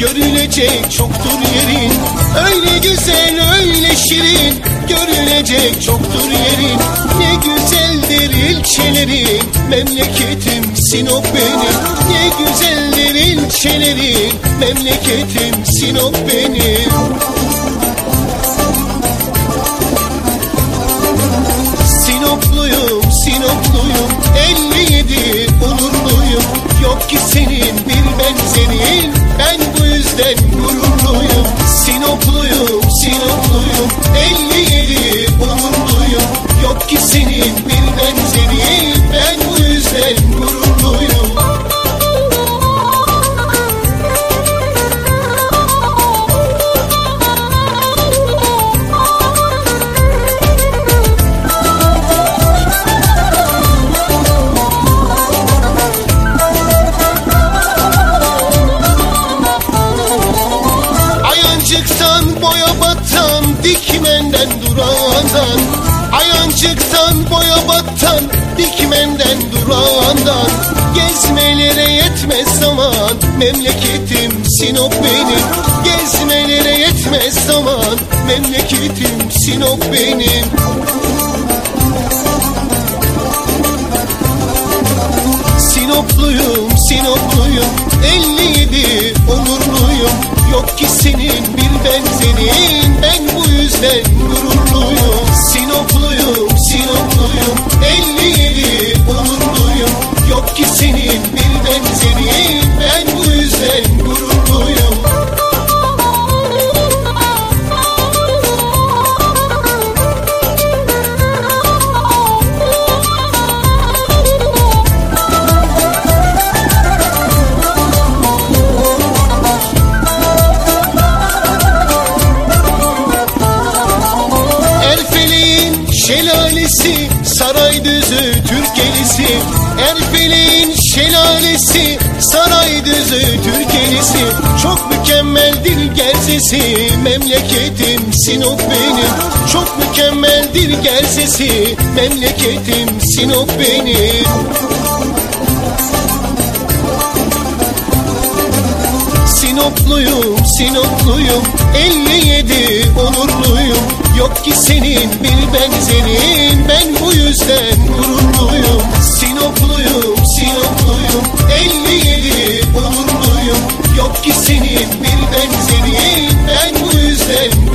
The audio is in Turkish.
görülecek çoktur yerin. Öyle güzel öyle şirin görülecek çoktur yerin. Ne güzeldir ilçelerin memleketim Sinop benim. Ne güzeldir ilçelerin memleketim Sinop benim. Sinopluyum, Sinopluyum 57 onurluyum. Yok ki senin dikmenden durağından Ayancıktan boya batan. Dikmenden durağından Gezmelere yetmez zaman. Memleketim Sinop benim Gezmelere yetmez zaman. Memleketim Sinop benim. Sinopluyum, Sinopluyum 57 onurluyum. Yok ki senin bir benzerin Ben Şelalesi Saraydüzü Türkelisi. Erfeleğin şelalesi Saraydüzü Türkelisi. Çok mükemmeldir gerzesi Memleketim Sinop benim. Çok mükemmeldir gerzesi Memleketim Sinop benim. Sinopluyum, Sinopluyum 57 onurluyum. Yok ki senin bir benzerin. Ben bu yüzden gururluyum. Sinopluyum Sinopluyum 57 onurluyum. Yok ki senin bir benzerin. Ben bu yüzden